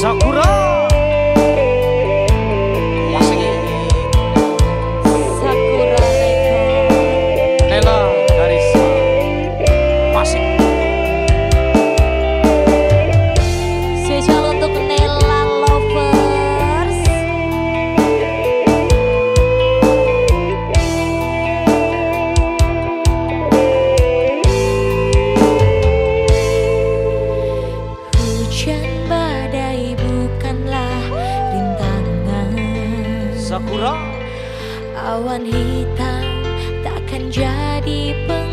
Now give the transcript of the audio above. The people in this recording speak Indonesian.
Sakura Awan hitam takkan jadi penghalang